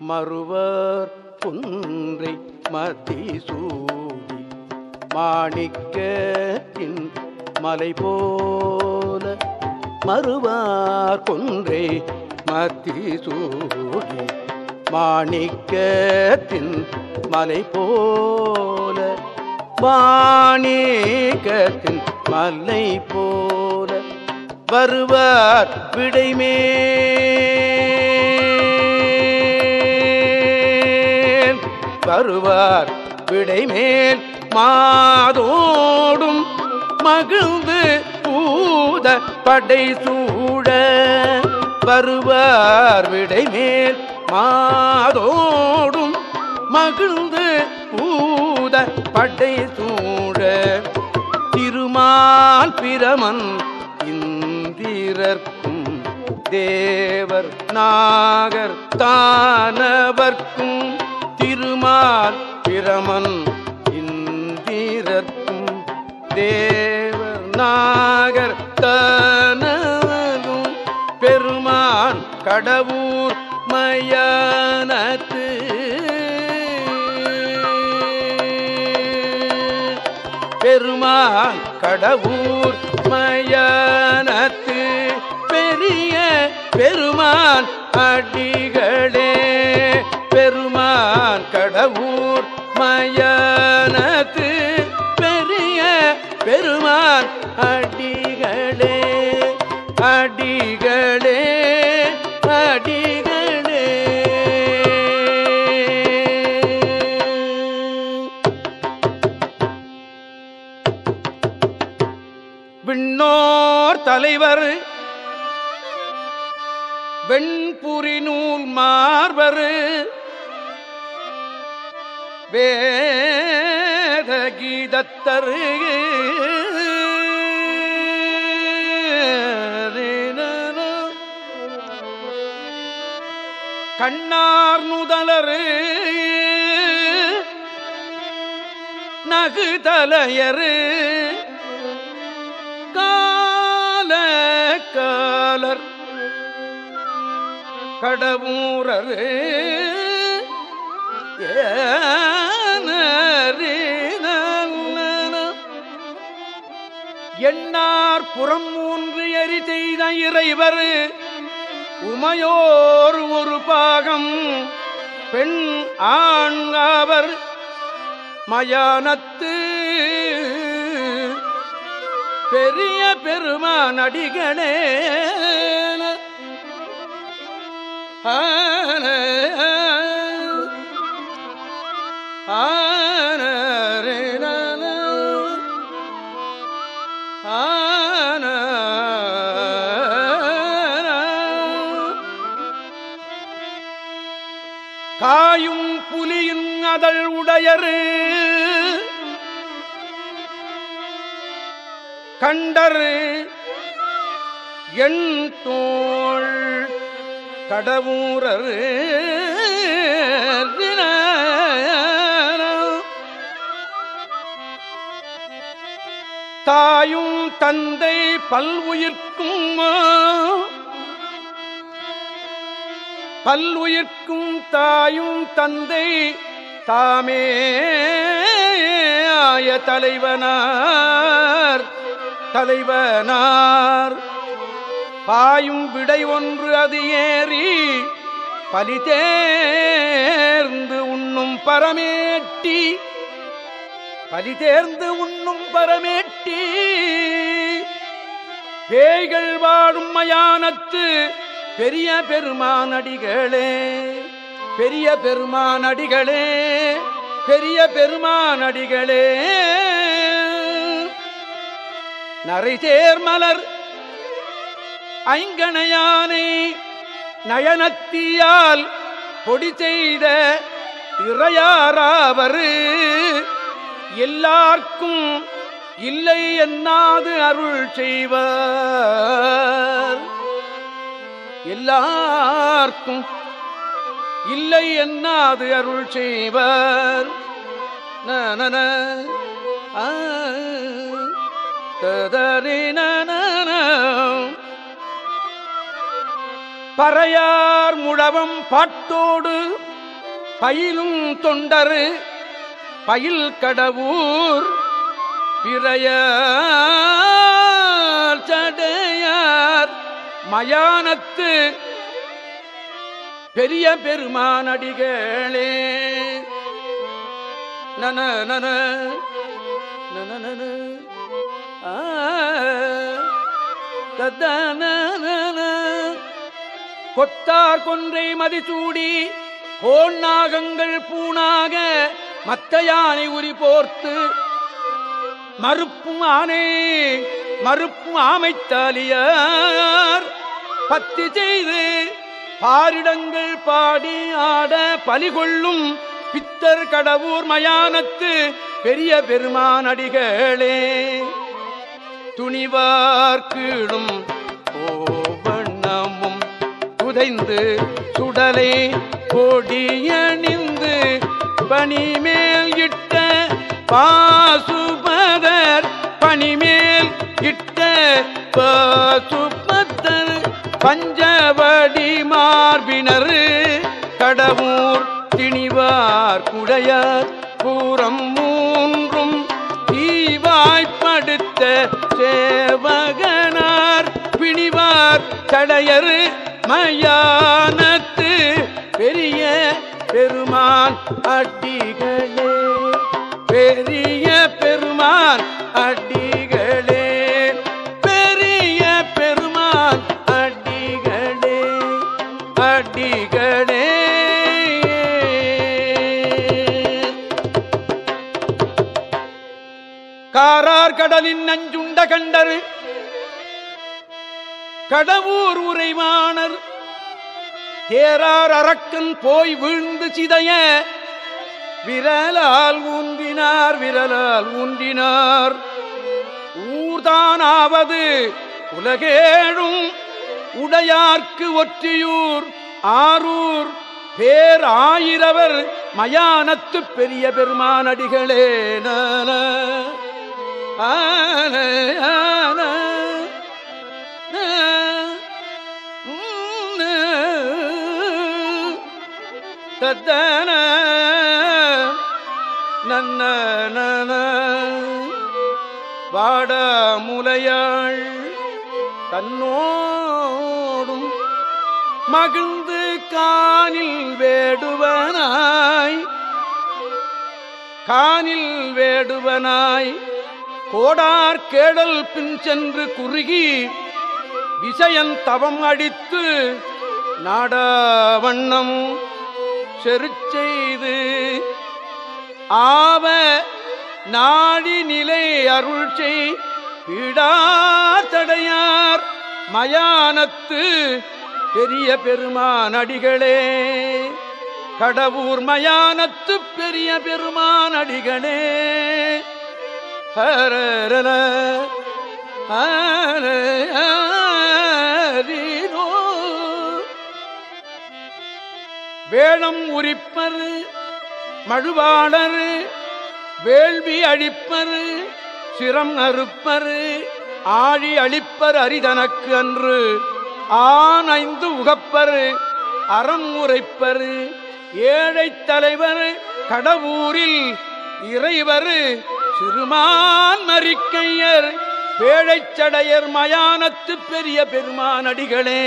மறுவர் குன்றை மதிசூடி மாணிக்கத்தின் மலை போல மறுவார் கொன்றை மதிசூடி மாணிக்கத்தின் மலை போல மாணிக்கத்தின் மலை போல வருவார் விடைமே வருவார் விடைமேல் மாதோடும் மகிழ்ந்து பூத படை சூட வருவார். விடைமேல் மாதோடும் மகிழ்ந்து பூத படை சூட திருமால் பிரமன் இந்திரர்க்கும் தேவர் நாகர் தானவர்க்கும் திருமால் பிரமன் இந்திரத்தும் தேவர் நாகர் தானவரும் பெருமான் கடவுர் மயானத்து. பெருமான் கடவுர் மயானத்து. பெரிய பெருமான் அடி பெருமான் கடவுர் மயனத்து பெரிய பெருமான். அடிகளே அடிகளே அடிகளே. விண்ணோர் தலைவர் வெண்புரி நூல் மார்பரு வேதகீதத்தரு கண்ணார் நுதலரு நகுதலையரு கால காலர் கடவுரரு ஏ எண்ணார் புறம் மூன்று எரி செய்த இறைவர். உமையோர் ஒரு பாகம் பெண் ஆண் அவர் மயானத்து பெரிய பெருமா நடிகனே ஆ. அதழ் உடையரு. கண்டரு. எண் தோள் கடவுரரு. தாயும் தந்தை பல்வுயிர்க்கும் பல்வுயிர்க்கும் தாயும் தந்தை தாமே ஆய தலைவனார் தலைவனார். பாயும் விடை ஒன்று அது ஏறி பலி தேர்ந்து உண்ணும் பரமேட்டி பலி தேர்ந்து உண்ணும் பரமேட்டி. பேய்கள் வாழும் மயானத்து பெரிய பெருமானடிகளே. பெரிய பெருமானடிகளே பெரிய பெருமானடிகளே நரை தேர்மலர் ஐங்கணையானை நயனத்தியால் பொடி செய்த இறையாராவர். எல்லார்க்கும் இல்லை என்னாது அருள் செய்வார். எல்லார்க்கும் இல்லை என்ன அது அருள் செய்வர். நன பறையார் முழவம் பாட்டோடு பயிலும் தொண்டரு பயில் கடவுர் பிறைய சடையார் மயானத்து பெரிய பெருமானடிகளே நன நன நன ஆ, கொத்தார் கொன்றை மதிச்சூடி கோன் நாகங்கள் பூணாக மத்த யானை உரி போர்த்து மறுப்பும் ஆனே மறுப்பும் ஆமைத்தாலியார். பத்தி செய்து பாரிடங்கள் பாடி ஆட பலிகொள்ளும் பித்தர் கடவுர் மயானத்து பெரிய பெருமானடிகளே துணிவார்கீழும் கோவண்ணமும் புதைந்து சுடலை கொடியணிந்து பனிமேல் இட்ட பாசுபதர் பனிமேல் இட்ட பாசுபத்தர் பஞ்ச மார்பினர் கடவுர் திணிவார் குடையார். பூரம் மூன்றும் தீவாய்ப்படுத்த சேவகனார். பிணிவார் தடையர் மயானத்து பெரிய பெருமான் அடிகளே பெரிய பெருமான் அடி கடலின் நஞ்சுண்ட கண்டரு. கடவுர் உரைமானர் தேரார் அரக்கன் போய் வீழ்ந்து சிதைய விரலால் ஊன்றினார் விரலால் ஊன்றினார். ஊர்தானாவது உலகேழும் உடையார்க்கு ஒற்றியூர் ஆரூர் பேர் ஆயிரவர் மயானத்து பெரிய பெருமானடிகளே நான ஆன ஆன. தத்தன நன்ன நன வாட முலையாள் தன்னோடும் மகிழ்ந்து கானில் வேடுவனாய் கானில் வேடுவனாய். கோடார் கேடல் பின் சென்று குறுகி விசயன் தவம் அடித்து நாடவண்ணம் செருச்செய்து ஆவ நாடி நிலை அருள் செய் மயானத்து பெரிய பெருமான் அடிகளே. கடவுர் மயானத்து பெரிய பெருமான் அடிகளே. ஹரீனோ வேளம் உரிப்பர் மழுவாளர் வேள்வி அழிப்பர் சிரம் அறுப்பர் ஆழி அழிப்பர் அரிதனக்கு அன்று ஆனைந்து உகப்பர் அறம் உரைப்பர் ஏழைத் தலைவர் கடவுரில் இறைவர் சிறுமான் மறிக்கையர் பேழைச்சடையர் மயானத்து பெரிய பெருமானடிகளே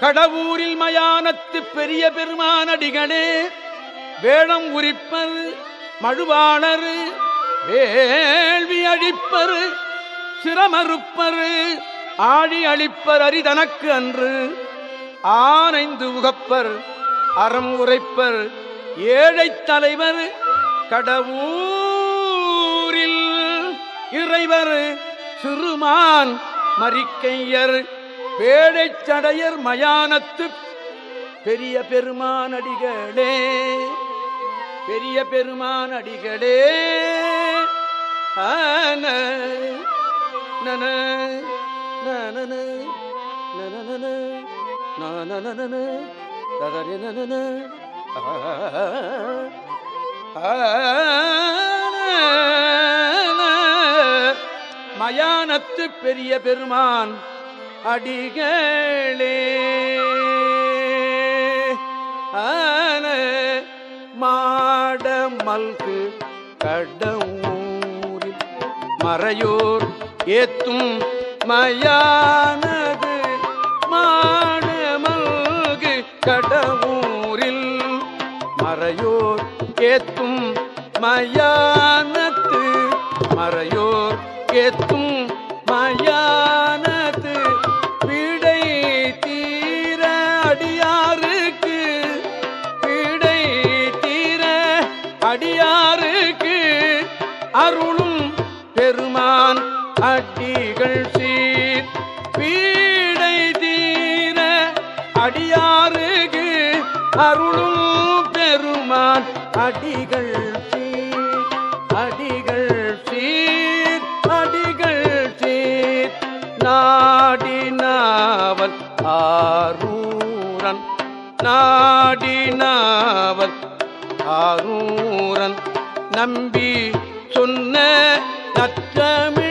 கடவுரில் மயானத்து பெரிய பெருமானடிகளே வேளம் உரிப்பர் மழுவாளர் வேள்வி அழிப்பர் சிரமறுப்பர் ஆழி அழிப்பர் அரிதனக்கு அன்று. ஆனைந்து உகப்பர் அறம் உரைப்பர் ஏழைத் தலைவர் கடவுரில் இறைவர் சிறுமான் மறிக்கையர் பேழைச்சடையர் மயானத்து பெரிய பெருமானடிகளே பெரிய பெருமானடிகளே ஆன நன நன நன நன ததரி நன மயானத்து பெரிய பெருமான் அடிகளே. ஆன மாடமல்கு கடவுரில் மறையோர் ஏத்தும் மயானது மாடமல்கு கடவுரில் மறையோர் ஏத்தும் மயானத்து மறையோர் ஏத்தும் மயானத்து விடை தீர அடியாருக்கு விடை தீர அடியாருக்கு அருளும் பெருமான் அடிகள் சீர். பீடை தீர அடியாருக்கு அருளும் பெருமான் அடிகள் சீர் அடிகள் சீர் அடிகள் சீர். நாடினாவல் ஆரூரன் நாடினாவல் ஆரூரன். நம்பி சொன்ன நற்றமிழ்கள்